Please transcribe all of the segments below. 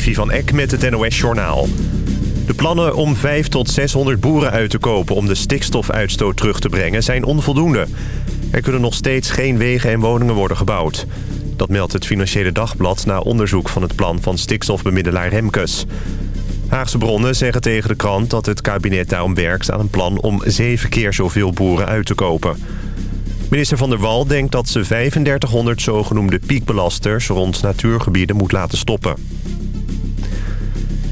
Van Eck met het NOS-journaal. De plannen om 5 tot 600 boeren uit te kopen om de stikstofuitstoot terug te brengen zijn onvoldoende. Er kunnen nog steeds geen wegen en woningen worden gebouwd. Dat meldt het Financiële Dagblad na onderzoek van het plan van stikstofbemiddelaar Remkes. Haagse bronnen zeggen tegen de krant dat het kabinet daarom werkt aan een plan om zeven keer zoveel boeren uit te kopen. Minister Van der Wal denkt dat ze 3500 zogenoemde piekbelasters rond natuurgebieden moet laten stoppen.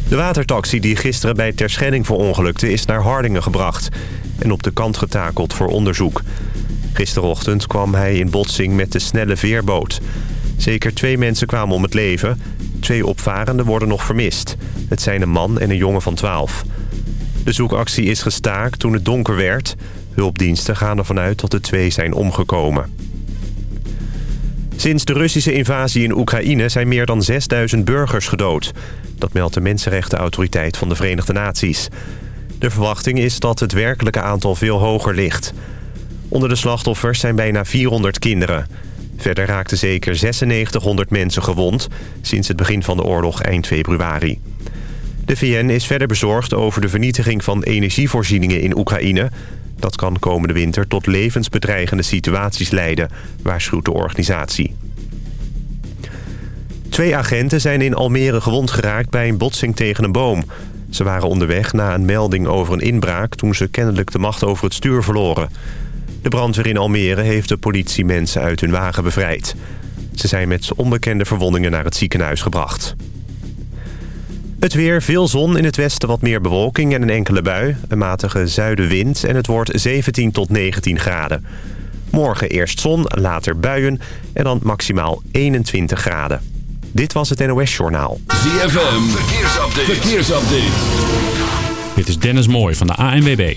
De watertaxi die gisteren bij Terschelling verongelukte is naar Hardingen gebracht en op de kant getakeld voor onderzoek. Gisterochtend kwam hij in botsing met de snelle veerboot. Zeker twee mensen kwamen om het leven. Twee opvarenden worden nog vermist. Het zijn een man en een jongen van 12. De zoekactie is gestaakt toen het donker werd. Hulpdiensten gaan ervan uit dat de twee zijn omgekomen. Sinds de Russische invasie in Oekraïne zijn meer dan 6000 burgers gedood. Dat meldt de Mensenrechtenautoriteit van de Verenigde Naties. De verwachting is dat het werkelijke aantal veel hoger ligt. Onder de slachtoffers zijn bijna 400 kinderen. Verder raakten zeker 9600 mensen gewond... sinds het begin van de oorlog eind februari. De VN is verder bezorgd over de vernietiging van energievoorzieningen in Oekraïne. Dat kan komende winter tot levensbedreigende situaties leiden, waarschuwt de organisatie. Twee agenten zijn in Almere gewond geraakt bij een botsing tegen een boom. Ze waren onderweg na een melding over een inbraak... toen ze kennelijk de macht over het stuur verloren. De brandweer in Almere heeft de politie mensen uit hun wagen bevrijd. Ze zijn met onbekende verwondingen naar het ziekenhuis gebracht. Het weer, veel zon, in het westen wat meer bewolking en een enkele bui. Een matige zuidenwind en het wordt 17 tot 19 graden. Morgen eerst zon, later buien en dan maximaal 21 graden. Dit was het NOS Journaal. ZFM, verkeersupdate. verkeersupdate. Dit is Dennis Mooij van de ANWB.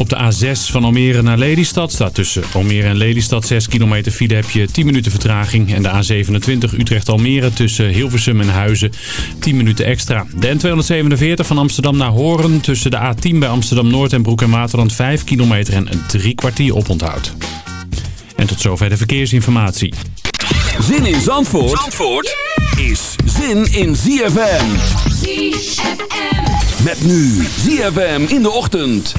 Op de A6 van Almere naar Lelystad staat tussen Almere en Lelystad 6 kilometer file heb je 10 minuten vertraging. En de A27 Utrecht-Almere tussen Hilversum en Huizen 10 minuten extra. De N247 van Amsterdam naar Horen tussen de A10 bij Amsterdam-Noord en Broek en Waterland 5 kilometer en een drie kwartier oponthoud. En tot zover de verkeersinformatie. Zin in Zandvoort, Zandvoort is zin in ZFM. ZFM. Met nu ZFM in de ochtend.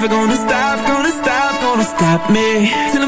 never gonna stop, gonna stop, gonna stop me.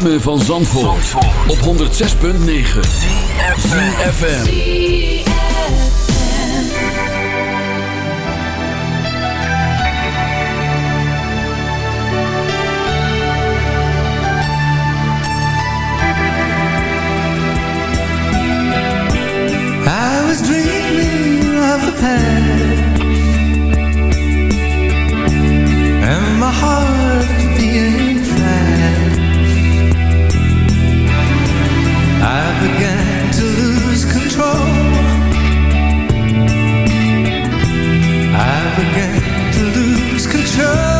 ritme van Zandvoort, Zandvoort. op 106.9 CFFM I was dreaming of the past. And my heart being began to lose control.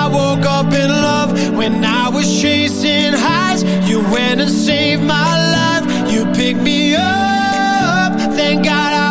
chasing highs. You went and saved my life. You picked me up. Thank God I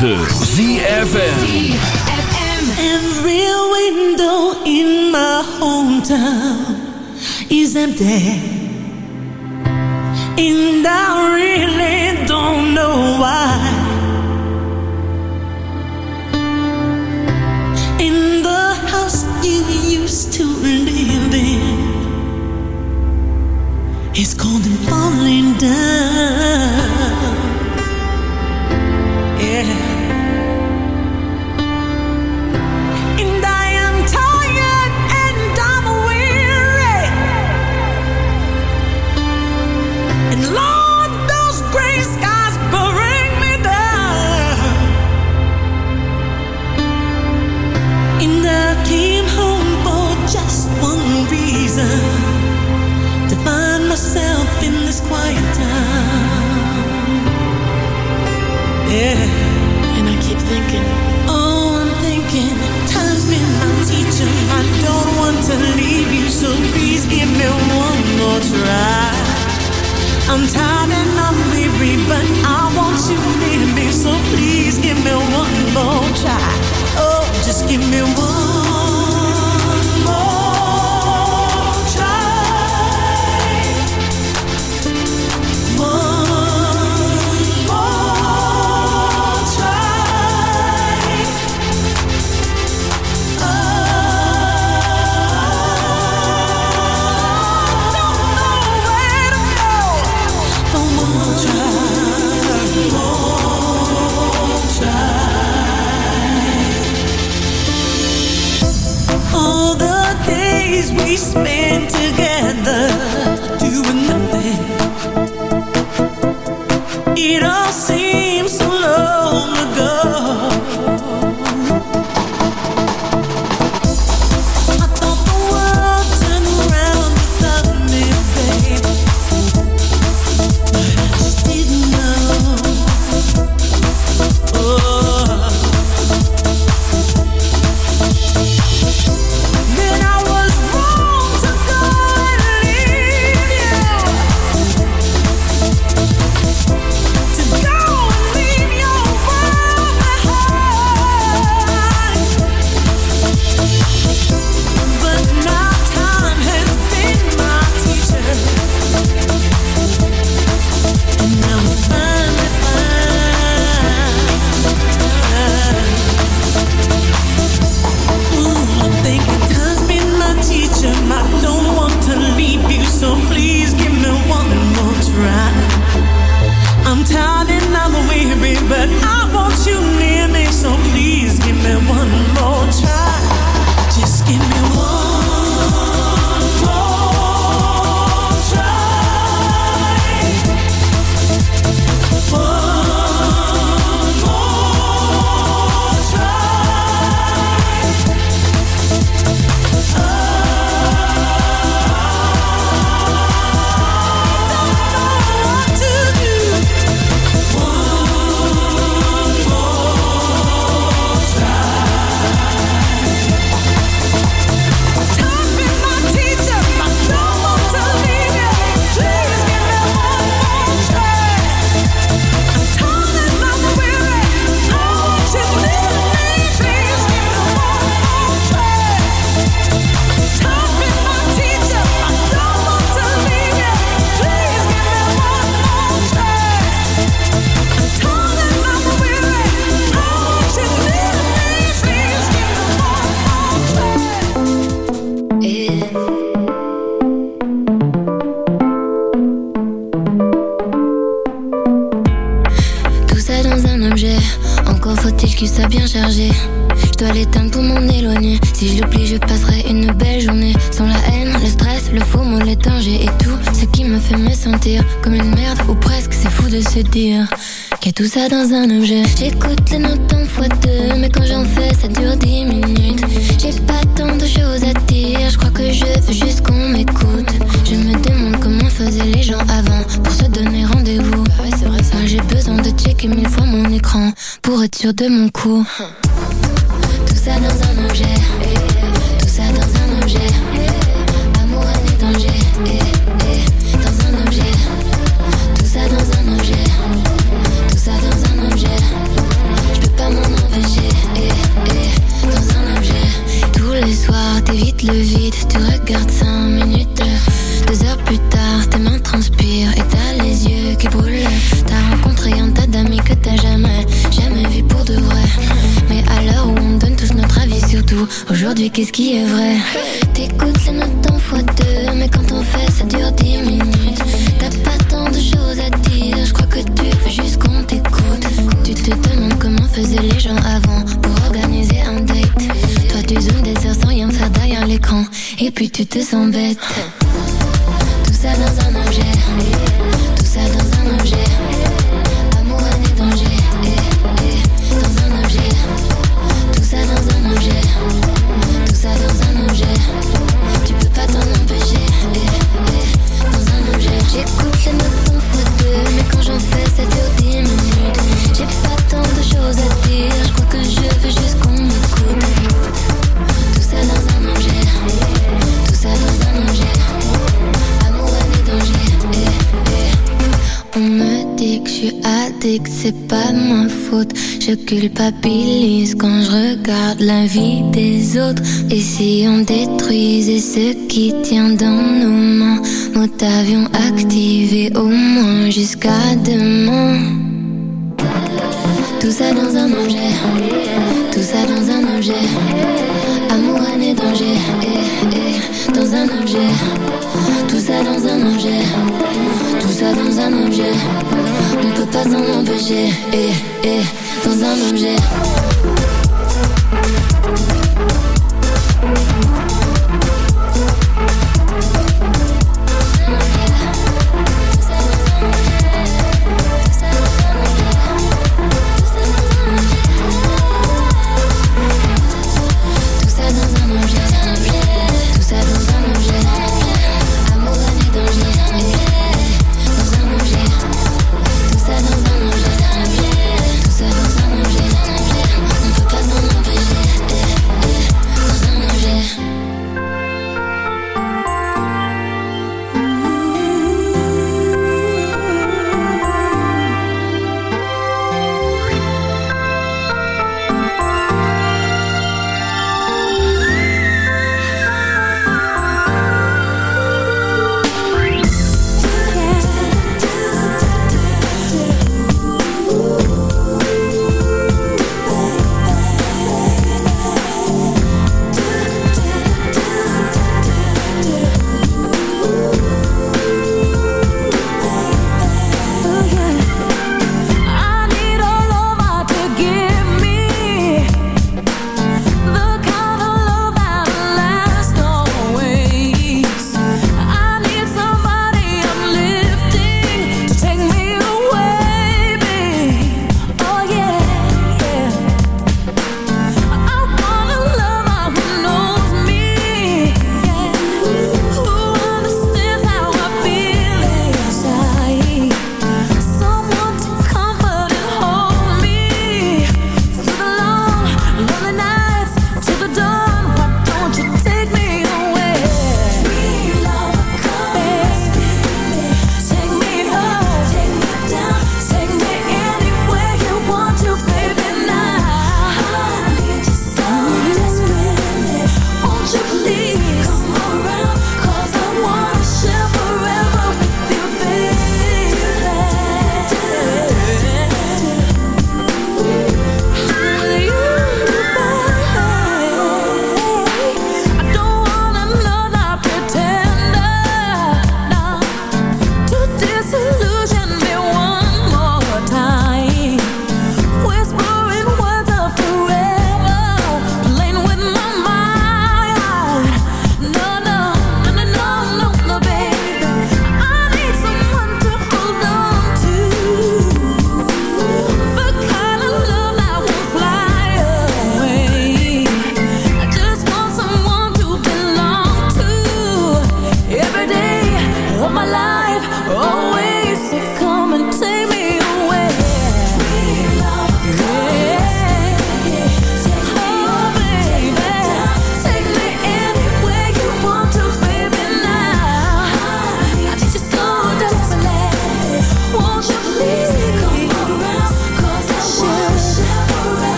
9. M'en éloigner. Si je l'oublie, je passerai une belle journée. Sans la haine, le stress, le faux mot, les dangers et tout ce qui me fait me sentir comme une merde ou presque. C'est fou de se dire qu'il y a tout ça dans un objet. J'écoute les notes en fois deux, mais quand j'en fais, ça dure dix minutes. J'ai pas tant de choses à dire, je crois que je veux juste qu'on m'écoute. Je me demande comment faisaient les gens avant pour se donner rendez-vous. Ouais, c'est vrai ça. J'ai besoin de checker mille fois mon écran pour être sûr de mon coup. Tout ça dans un objet. Tout ça dans un objet. Amour, haine et danger. Dans un objet. Tout ça dans un objet. Tout ça dans un objet. Je peux pas m'en empêcher. Dans un objet. Tous les soirs, t'évites le vide. Tu regardes 5 aujourd'hui qu'est-ce qui est vrai? T'écoutes les notes en fois deux, mais quand on fait ça dure dix minutes. T'as pas tant de choses à dire, je crois que tu veux juste qu'on t'écoute. Tu te demandes comment faisaient les gens avant pour organiser un date. Toi tu zoomes des heures sans rien faire derrière l'écran, et puis tu te sens bête. Tout ça dans un objet. On me dit que je suis addict, c'est pas ma faute. Je culpabilise quand je regarde la vie des autres. Et si on détruisait ce qui tient dans nos mains, nous t'avions activé au moins jusqu'à demain. Tout ça dans un objet, tout ça dans un objet. Amour, et danger, eh, eh, dans un objet. Tout ça dans un objet, dans un objet. On peut pas s'en empêcher, eh, eh, dans un objet.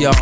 Y'all.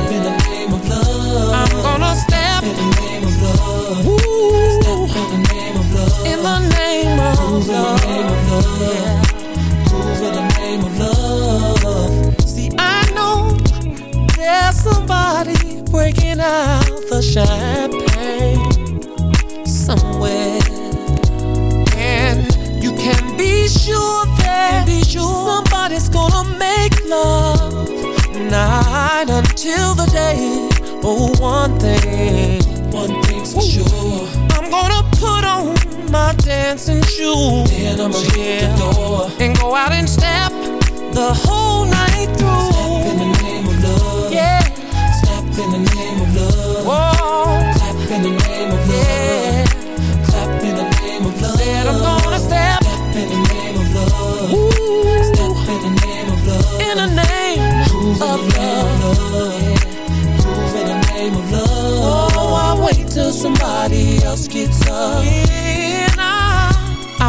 The name of love. In the name of love. Yeah. Move in the name of love. See, I know there's somebody breaking out the champagne somewhere. And you can be sure that be sure somebody's gonna make love night until the day. Oh, one thing, one thing's for sure. Dancing shoes. Then I'ma hit the door and go out and step the whole night through. Step in the name of love. Yeah. Step in the name of love. Whoa. Clap in the name of love. Yeah. Clap in the name of love. Said I'm gonna step. Step in the name of love. Ooh. Step in the name of love. In the name Prove of the love. Name of love. Yeah. Prove in the name of love. Oh, I wait till somebody else gets up. Yeah.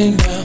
And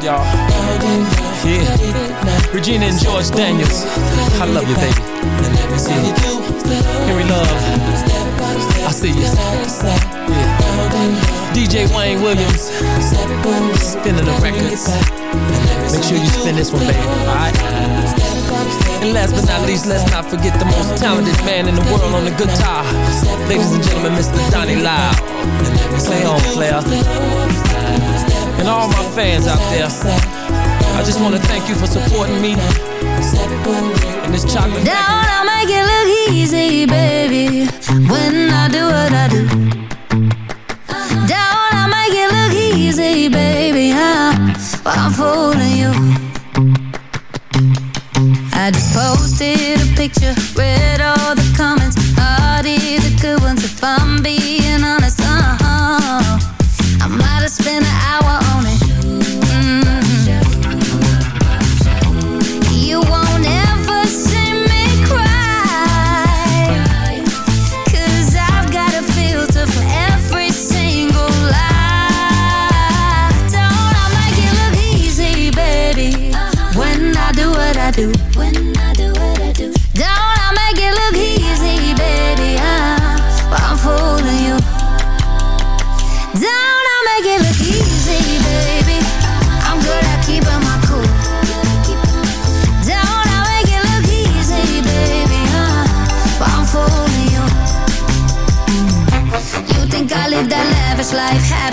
Yeah. Regina and George Daniels. I love you, baby. Yeah. Henry Love. I see you. Yeah. DJ Wayne Williams. Spinning the records. Make sure you spin this one, baby. Alright? And last but not least, let's not forget the most talented man in the world on the guitar. Ladies and gentlemen, Mr. Donnie Lyle. Play on, player. And all my fans out there. I just wanna thank you for supporting me and this chocolate Don't I make it look easy, baby When I do what I do Don't I make it look easy, baby huh? While I'm fooling you I just posted a picture Read all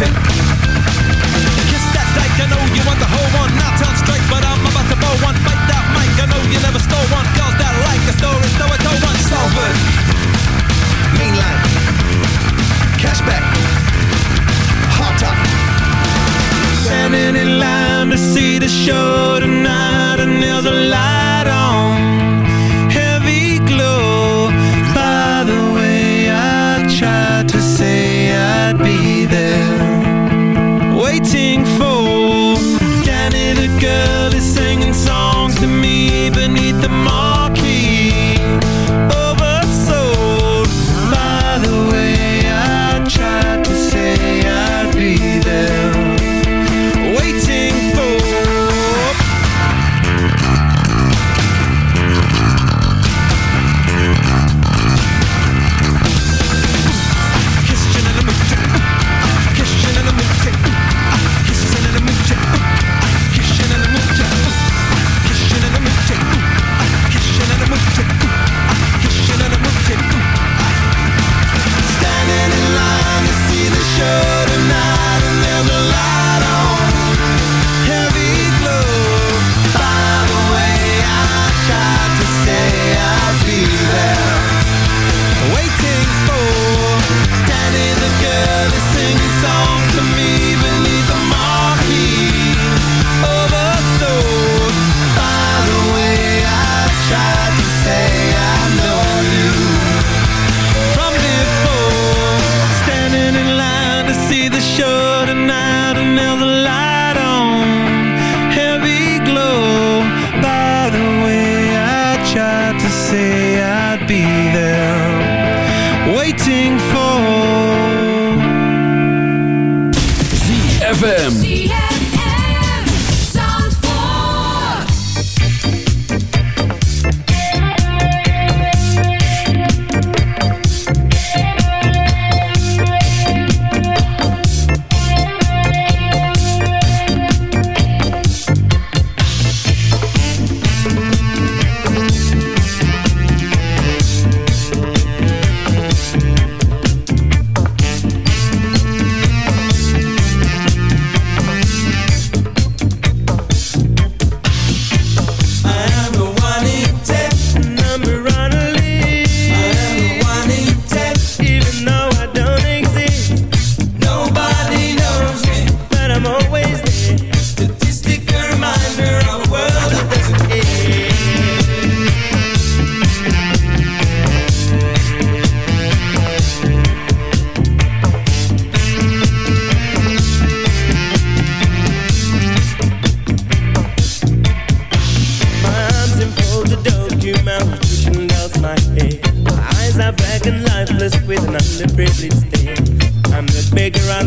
nothing. Kiss that dyke, I know you want the whole one. Not on strike, but I'm about to blow one. Bite that mic, I know you never stole one. Girls that like a story, so I don't want Salford, mainline, cashback, hot top. Standing in line to see the show tonight, and there's a light on.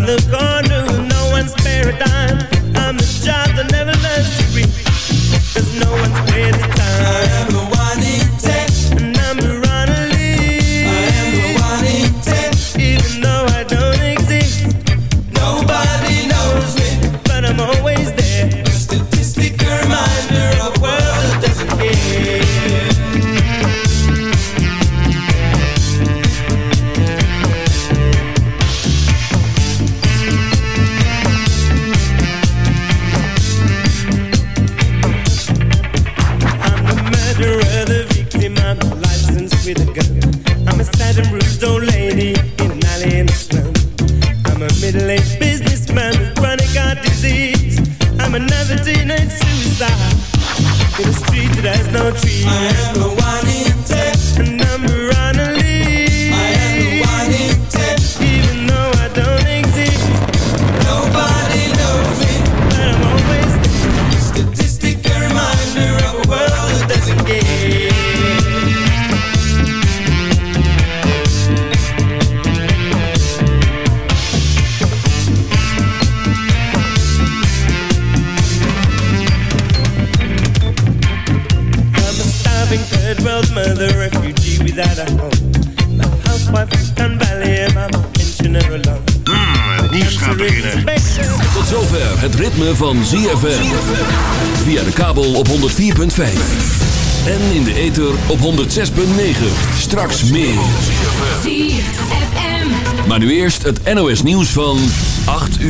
Beggar on het NOS nieuws van 8 uur.